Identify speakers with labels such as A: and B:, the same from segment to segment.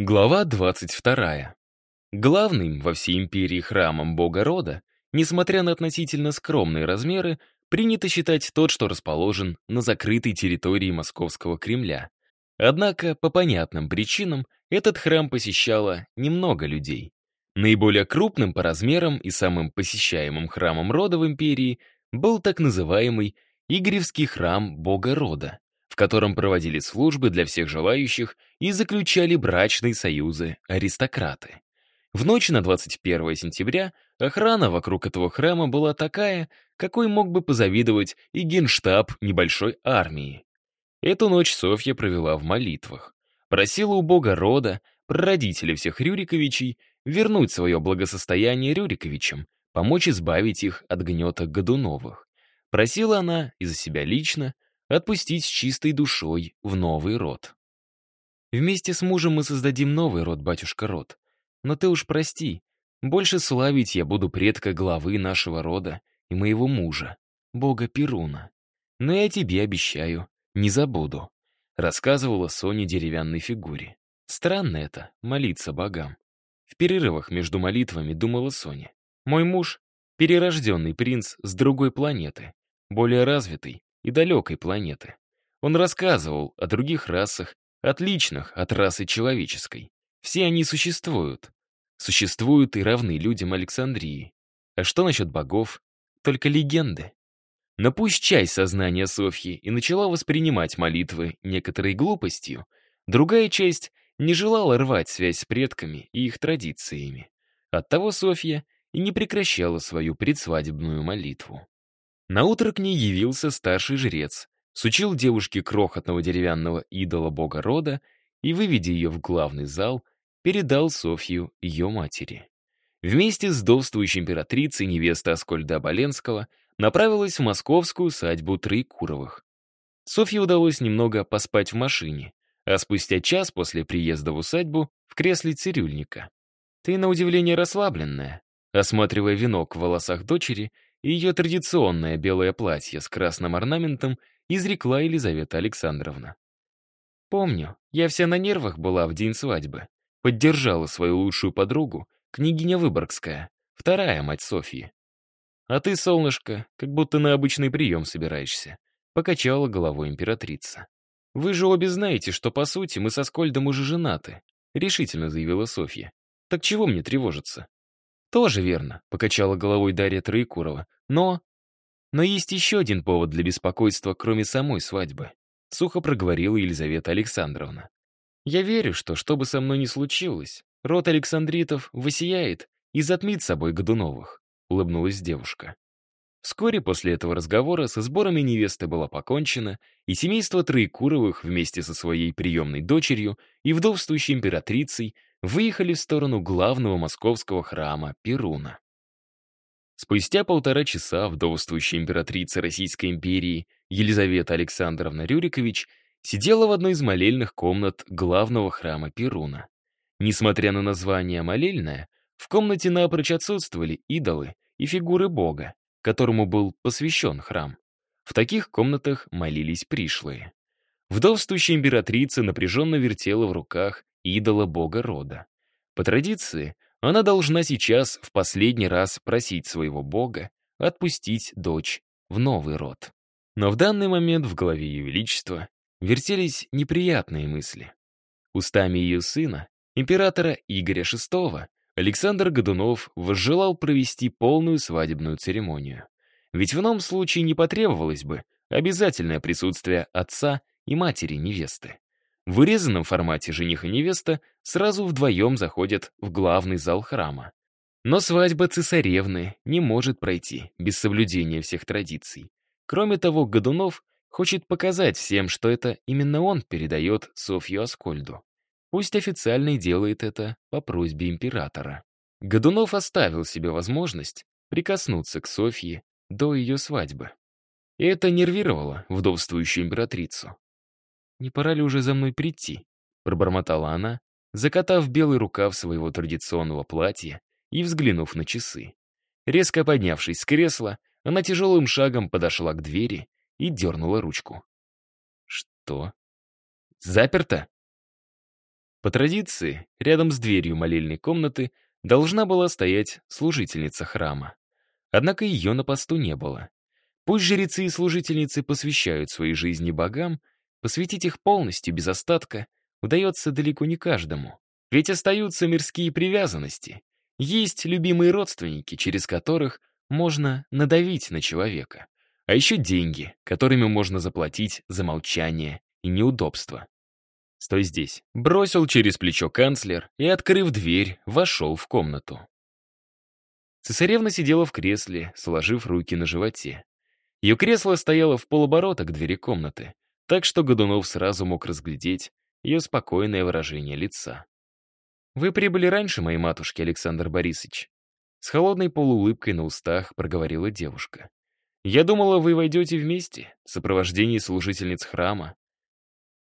A: Глава 22. Главным во всей империи храмом бога рода, несмотря на относительно скромные размеры, принято считать тот, что расположен на закрытой территории Московского Кремля. Однако, по понятным причинам, этот храм посещало немного людей. Наиболее крупным по размерам и самым посещаемым храмом рода в империи был так называемый Игоревский храм бога рода котором проводили службы для всех желающих и заключали брачные союзы аристократы. В ночь на 21 сентября охрана вокруг этого храма была такая, какой мог бы позавидовать и генштаб небольшой армии. Эту ночь Софья провела в молитвах. Просила у бога рода, прародителя всех Рюриковичей, вернуть свое благосостояние Рюриковичам, помочь избавить их от гнета Годуновых. Просила она и за себя лично, отпустить с чистой душой в новый род. Вместе с мужем мы создадим новый род, батюшка род. Но ты уж прости, больше славить я буду предка главы нашего рода и моего мужа, бога Перуна. Но я тебе обещаю, не забуду. Рассказывала Соня деревянной фигуре. Странно это, молиться богам. В перерывах между молитвами думала Соня. Мой муж — перерожденный принц с другой планеты, более развитый, и далекой планеты. Он рассказывал о других расах, отличных от расы человеческой. Все они существуют. Существуют и равны людям Александрии. А что насчет богов? Только легенды. Но пусть часть сознания Софьи и начала воспринимать молитвы некоторой глупостью, другая часть не желала рвать связь с предками и их традициями. Оттого Софья и не прекращала свою предсвадебную молитву. Наутро к ней явился старший жрец, сучил девушке крохотного деревянного идола бога рода и, выведя ее в главный зал, передал Софью ее матери. Вместе с довствующей императрицей невеста Аскольда Оболенского направилась в московскую усадьбу Троекуровых. Софье удалось немного поспать в машине, а спустя час после приезда в усадьбу в кресле цирюльника. «Ты, на удивление, расслабленная», осматривая венок в волосах дочери, и ее традиционное белое платье с красным орнаментом изрекла Елизавета Александровна. «Помню, я вся на нервах была в день свадьбы. Поддержала свою лучшую подругу, княгиня Выборгская, вторая мать Софьи. А ты, солнышко, как будто на обычный прием собираешься», покачала головой императрица. «Вы же обе знаете, что, по сути, мы со Скольдом уже женаты», решительно заявила Софья. «Так чего мне тревожиться?» «Тоже верно», — покачала головой Дарья Троекурова. «Но...» «Но есть еще один повод для беспокойства, кроме самой свадьбы», — сухо проговорила Елизавета Александровна. «Я верю, что, что бы со мной ни случилось, род Александритов высияет и затмит собой Годуновых», — улыбнулась девушка. Вскоре после этого разговора со сборами невесты было покончено, и семейство Троекуровых вместе со своей приемной дочерью и вдовствующей императрицей выехали в сторону главного московского храма Перуна. Спустя полтора часа вдовствующая императрица Российской империи Елизавета Александровна Рюрикович сидела в одной из молельных комнат главного храма Перуна. Несмотря на название «молельная», в комнате напрочь отсутствовали идолы и фигуры бога, которому был посвящен храм. В таких комнатах молились пришлые. Вдовствующая императрица напряженно вертела в руках идола бога рода. По традиции, она должна сейчас в последний раз просить своего бога отпустить дочь в новый род. Но в данный момент в голове Ее Величества вертелись неприятные мысли. Устами ее сына, императора Игоря VI, Александр Годунов возжелал провести полную свадебную церемонию. Ведь в ином случае не потребовалось бы обязательное присутствие отца и матери невесты. В вырезанном формате жених и невеста сразу вдвоем заходят в главный зал храма. Но свадьба цесаревны не может пройти без соблюдения всех традиций. Кроме того, Годунов хочет показать всем, что это именно он передает Софью Аскольду. Пусть официально и делает это по просьбе императора. Годунов оставил себе возможность прикоснуться к Софье до ее свадьбы. И это нервировало вдовствующую императрицу. «Не пора ли уже за мной прийти?» — пробормотала она, закатав белый рукав своего традиционного платья и взглянув на часы. Резко поднявшись с кресла, она тяжелым шагом подошла к двери и дернула ручку. «Что? Заперто?» По традиции, рядом с дверью молельной комнаты должна была стоять служительница храма. Однако ее на посту не было. Пусть жрецы и служительницы посвящают свои жизни богам, посвятить их полностью, без остатка, удается далеко не каждому. Ведь остаются мирские привязанности. Есть любимые родственники, через которых можно надавить на человека. А еще деньги, которыми можно заплатить за молчание и неудобства. «Стой здесь», — бросил через плечо канцлер и, открыв дверь, вошел в комнату. Цесаревна сидела в кресле, сложив руки на животе. Ее кресло стояло в полоборота к двери комнаты, так что Годунов сразу мог разглядеть ее спокойное выражение лица. «Вы прибыли раньше моей матушки, Александр Борисович», с холодной полуулыбкой на устах проговорила девушка. «Я думала, вы войдете вместе, в сопровождении служительниц храма».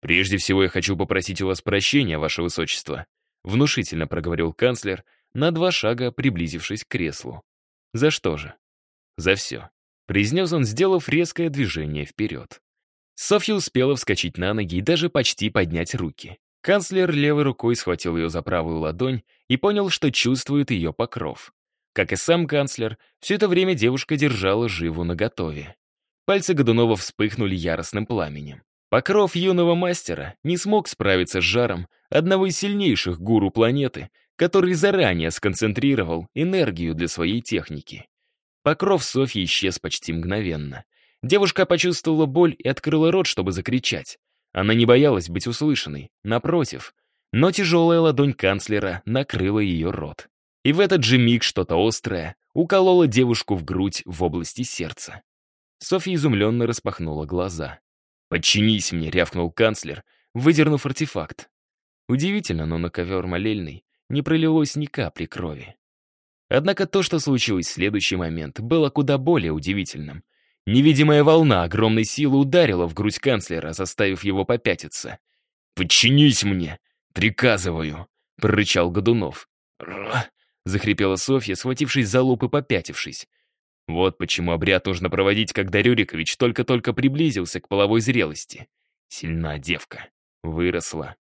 A: «Прежде всего я хочу попросить у вас прощения, ваше высочество», внушительно проговорил канцлер, на два шага приблизившись к креслу. «За что же?» «За все», произнес он, сделав резкое движение вперед. Софья успела вскочить на ноги и даже почти поднять руки. Канцлер левой рукой схватил ее за правую ладонь и понял, что чувствует ее покров. Как и сам канцлер, все это время девушка держала живу наготове. Пальцы Годунова вспыхнули яростным пламенем. Покров юного мастера не смог справиться с жаром одного из сильнейших гуру планеты, который заранее сконцентрировал энергию для своей техники. Покров Софьи исчез почти мгновенно. Девушка почувствовала боль и открыла рот, чтобы закричать. Она не боялась быть услышанной, напротив. Но тяжелая ладонь канцлера накрыла ее рот. И в этот же миг что-то острое укололо девушку в грудь в области сердца. Софья изумленно распахнула глаза. «Подчинись мне», — рявкнул канцлер, выдернув артефакт. Удивительно, но на ковер молельный не пролилось ни капли крови. Однако то, что случилось в следующий момент, было куда более удивительным. Невидимая волна огромной силы ударила в грудь канцлера, заставив его попятиться. «Подчинись мне! Приказываю!» — прорычал Годунов. «Ра!» захрипела Софья, схватившись за лоб и попятившись. Вот почему обряд нужно проводить, когда Рюрикович только-только приблизился к половой зрелости. Сильна девка. Выросла.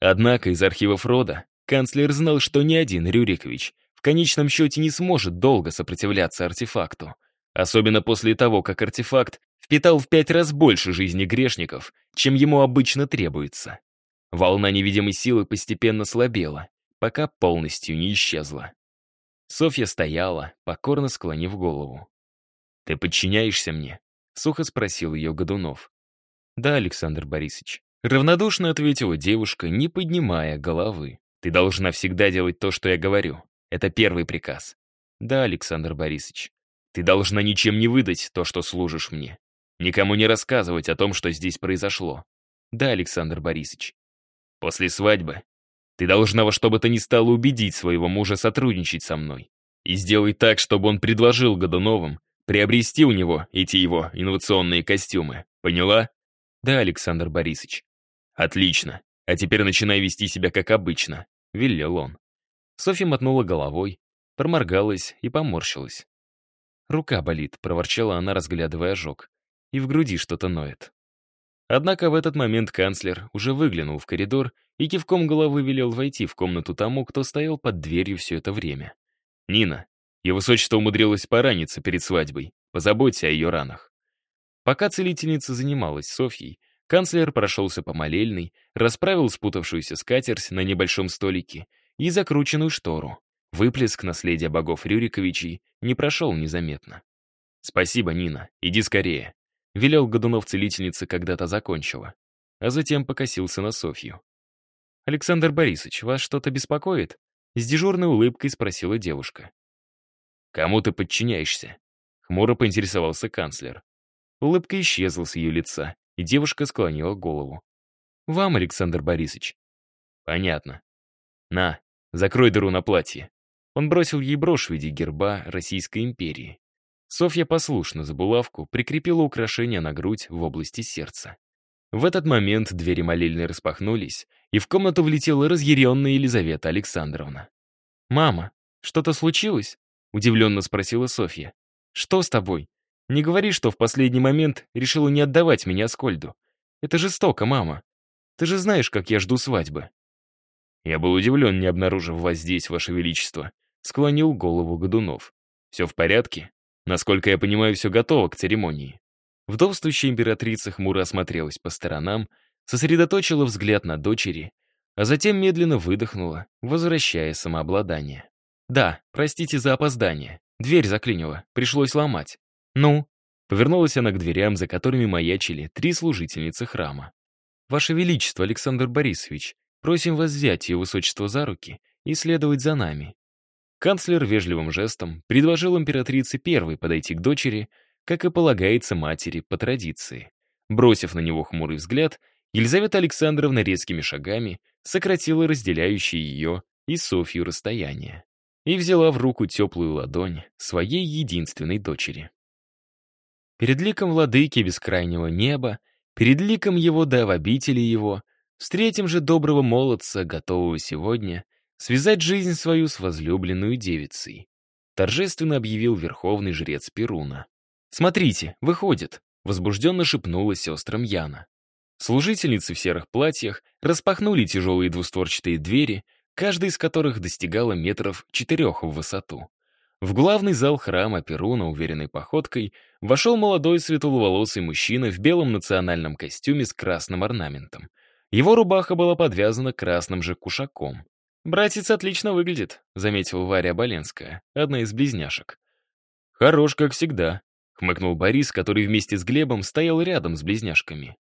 A: Однако из архивов рода канцлер знал, что ни один Рюрикович в конечном счете не сможет долго сопротивляться артефакту. Особенно после того, как артефакт впитал в пять раз больше жизни грешников, чем ему обычно требуется. Волна невидимой силы постепенно слабела, пока полностью не исчезла. Софья стояла, покорно склонив голову. «Ты подчиняешься мне?» — сухо спросил ее Годунов. «Да, Александр Борисович». Равнодушно ответила девушка, не поднимая головы. «Ты должна всегда делать то, что я говорю. Это первый приказ». «Да, Александр Борисович». «Ты должна ничем не выдать то, что служишь мне. Никому не рассказывать о том, что здесь произошло». «Да, Александр Борисович». «После свадьбы ты должна во что бы то ни стало убедить своего мужа сотрудничать со мной. И сделай так, чтобы он предложил Годуновым приобрести у него эти его инновационные костюмы. Поняла? Да, Александр Борисович. Отлично. А теперь начинай вести себя как обычно, велел он. Софья мотнула головой, проморгалась и поморщилась. «Рука болит», — проворчала она, разглядывая ожог. «И в груди что-то ноет». Однако в этот момент канцлер уже выглянул в коридор и кивком головы велел войти в комнату тому, кто стоял под дверью все это время. «Нина, его высочество умудрилось пораниться перед свадьбой. Позаботься о ее ранах». Пока целительница занималась Софьей, канцлер прошелся по молельной, расправил спутавшуюся скатерть на небольшом столике и закрученную штору. Выплеск наследия богов Рюриковичей не прошел незаметно. «Спасибо, Нина, иди скорее», — велел Годунов целительнице, когда-то закончила, а затем покосился на Софью. «Александр Борисович, вас что-то беспокоит?» С дежурной улыбкой спросила девушка. «Кому ты подчиняешься?» Хмуро поинтересовался канцлер. Улыбка исчезла с ее лица, и девушка склонила голову. «Вам, Александр Борисович». «Понятно. На, закрой дыру на платье». Он бросил ей брошь в виде герба Российской империи. Софья послушно за булавку прикрепила украшение на грудь в области сердца. В этот момент двери молельной распахнулись, и в комнату влетела разъяренная Елизавета Александровна. «Мама, что-то случилось?» — удивленно спросила Софья. «Что с тобой? Не говори, что в последний момент решила не отдавать меня Скольду. Это жестоко, мама. Ты же знаешь, как я жду свадьбы». «Я был удивлен, не обнаружив вас здесь, Ваше Величество», — склонил голову Годунов. «Все в порядке? Насколько я понимаю, все готово к церемонии». Вдовствующая императрица хмуро осмотрелась по сторонам, сосредоточила взгляд на дочери, а затем медленно выдохнула, возвращая самообладание. «Да, простите за опоздание. Дверь заклинила, пришлось ломать. Ну?» Повернулась она к дверям, за которыми маячили три служительницы храма. «Ваше Величество, Александр Борисович, просим вас взять ее высочество за руки и следовать за нами». Канцлер вежливым жестом предложил императрице первой подойти к дочери, как и полагается матери по традиции. Бросив на него хмурый взгляд, Елизавета Александровна резкими шагами сократила разделяющее ее и Софью расстояние и взяла в руку теплую ладонь своей единственной дочери. Перед ликом владыки бескрайнего неба, перед ликом его да в обители его, встретим же доброго молодца, готового сегодня связать жизнь свою с возлюбленную девицей. Торжественно объявил верховный жрец Перуна. «Смотрите, выходит!» — возбужденно шепнула сестрам Яна. Служительницы в серых платьях распахнули тяжелые двустворчатые двери, каждая из которых достигала метров четырех в высоту. В главный зал храма Перуна уверенной походкой вошел молодой светловолосый мужчина в белом национальном костюме с красным орнаментом. Его рубаха была подвязана красным же кушаком. «Братец отлично выглядит», — заметила Варя Боленская, одна из близняшек. «Хорош, как всегда», — хмыкнул Борис, который вместе с Глебом стоял рядом с близняшками.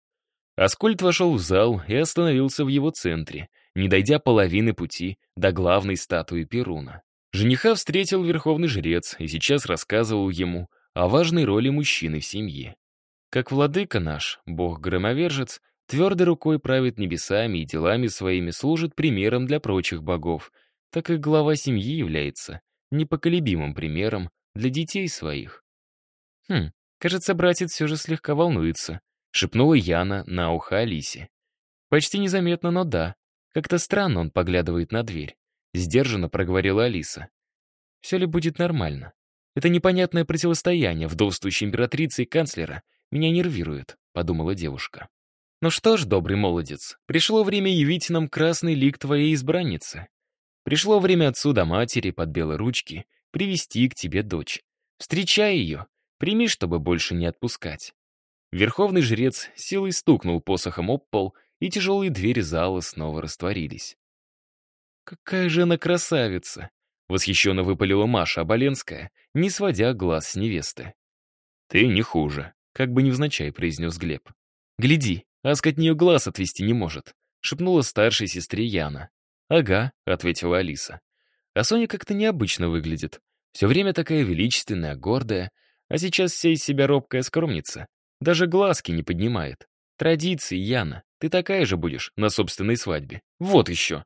A: Аскольд вошел в зал и остановился в его центре, не дойдя половины пути до главной статуи Перуна. Жениха встретил верховный жрец и сейчас рассказывал ему о важной роли мужчины в семье. Как владыка наш, бог-громовержец, твердой рукой правит небесами и делами своими служит примером для прочих богов, так и глава семьи является непоколебимым примером для детей своих. Хм, кажется, братец все же слегка волнуется, шепнула Яна на ухо Алисе. Почти незаметно, но да. Как-то странно он поглядывает на дверь. Сдержанно проговорила Алиса. Все ли будет нормально? Это непонятное противостояние вдовствующей императрицы и канцлера меня нервирует, подумала девушка. Ну что ж, добрый молодец, пришло время явить нам красный лик твоей избранницы. Пришло время отцу до матери под белые ручки привести к тебе дочь. Встречай ее, прими, чтобы больше не отпускать. Верховный жрец силой стукнул посохом об пол, и тяжелые двери зала снова растворились. «Какая же она красавица!» — восхищенно выпалила Маша Оболенская, не сводя глаз с невесты. «Ты не хуже», — как бы невзначай произнес Глеб. «Гляди, Аска от нее глаз отвести не может», — шепнула старшей сестре Яна. «Ага», — ответила Алиса. «А Соня как-то необычно выглядит. Все время такая величественная, гордая, а сейчас вся из себя робкая скромница. Даже глазки не поднимает. Традиции, Яна. Ты такая же будешь на собственной свадьбе. Вот еще.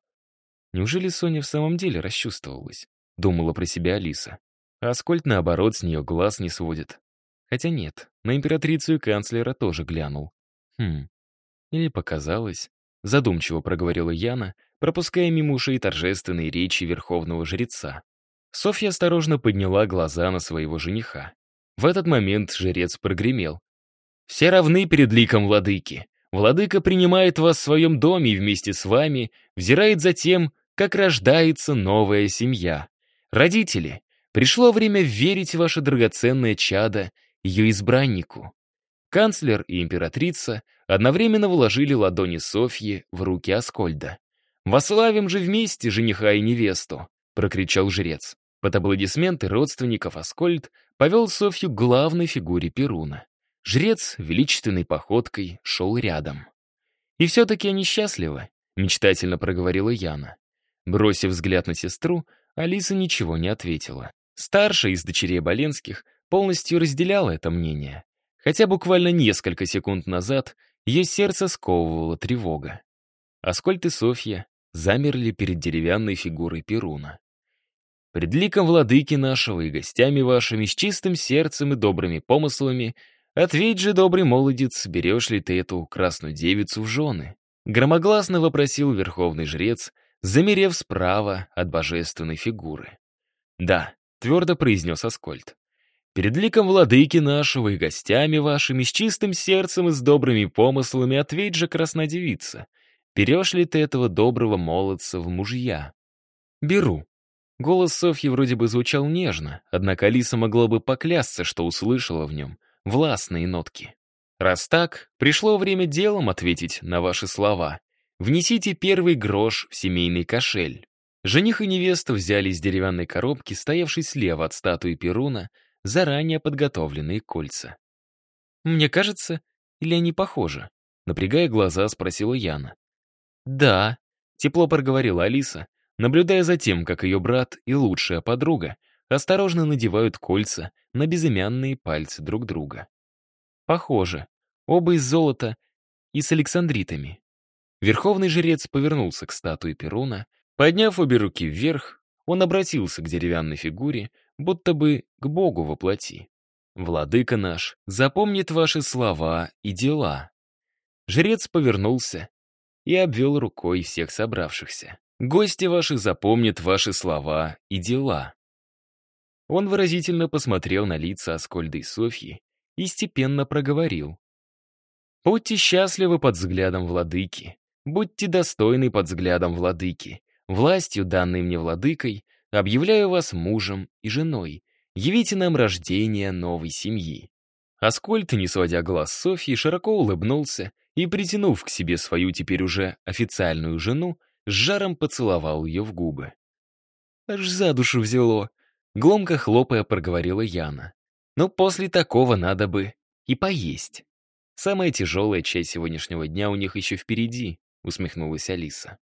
A: Неужели Соня в самом деле расчувствовалась? Думала про себя Алиса. А Аскольд, наоборот, с нее глаз не сводит. Хотя нет, на императрицу и канцлера тоже глянул. Хм. Или показалось. Задумчиво проговорила Яна, пропуская мимо ушей торжественные речи верховного жреца. Софья осторожно подняла глаза на своего жениха. В этот момент жрец прогремел. Все равны перед ликом владыки. Владыка принимает вас в своем доме и вместе с вами взирает за тем, как рождается новая семья. Родители, пришло время верить ваше драгоценное чадо, ее избраннику. Канцлер и императрица одновременно вложили ладони Софьи в руки Аскольда. «Вославим же вместе жениха и невесту!» — прокричал жрец. Под аплодисменты родственников Аскольд повел Софью к главной фигуре Перуна. Жрец величественной походкой шел рядом. «И все-таки они счастливы», — мечтательно проговорила Яна. Бросив взгляд на сестру, Алиса ничего не ответила. Старшая из дочерей Боленских полностью разделяла это мнение, хотя буквально несколько секунд назад ее сердце сковывала тревога. Аскольд и Софья замерли перед деревянной фигурой Перуна. «Пред ликом владыки нашего и гостями вашими с чистым сердцем и добрыми помыслами «Ответь же, добрый молодец, берешь ли ты эту красную девицу в жены?» Громогласно вопросил верховный жрец, замерев справа от божественной фигуры. «Да», — твердо произнес Аскольд. «Перед ликом владыки нашего и гостями вашими с чистым сердцем и с добрыми помыслами ответь же, краснодевица, Берешь ли ты этого доброго молодца в мужья? Беру. Голос Софьи вроде бы звучал нежно, однако Алиса могла бы поклясться, что услышала в нем властные нотки. Раз так, пришло время делом ответить на ваши слова. Внесите первый грош в семейный кошель. Жених и невеста взяли из деревянной коробки, стоявшей слева от статуи Перуна, заранее подготовленные кольца. «Мне кажется, или они похожи?» Напрягая глаза, спросила Яна. «Да», — тепло проговорила Алиса, наблюдая за тем, как ее брат и лучшая подруга осторожно надевают кольца на безымянные пальцы друг друга. Похоже, оба из золота и с александритами. Верховный жрец повернулся к статуе Перуна, подняв обе руки вверх, он обратился к деревянной фигуре, будто бы к Богу воплоти. «Владыка наш, запомнит ваши слова и дела». Жрец повернулся и обвел рукой всех собравшихся. «Гости ваши запомнят ваши слова и дела». Он выразительно посмотрел на лица Аскольда и Софьи и степенно проговорил. «Будьте счастливы под взглядом владыки, будьте достойны под взглядом владыки. Властью, данной мне владыкой, объявляю вас мужем и женой. Явите нам рождение новой семьи». Аскольд, не сводя глаз Софьи, широко улыбнулся и, притянув к себе свою теперь уже официальную жену, с жаром поцеловал ее в губы. «Аж за душу взяло», — гломко хлопая проговорила Яна. «Но после такого надо бы и поесть». «Самая тяжелая часть сегодняшнего дня у них еще впереди», — усмехнулась Алиса.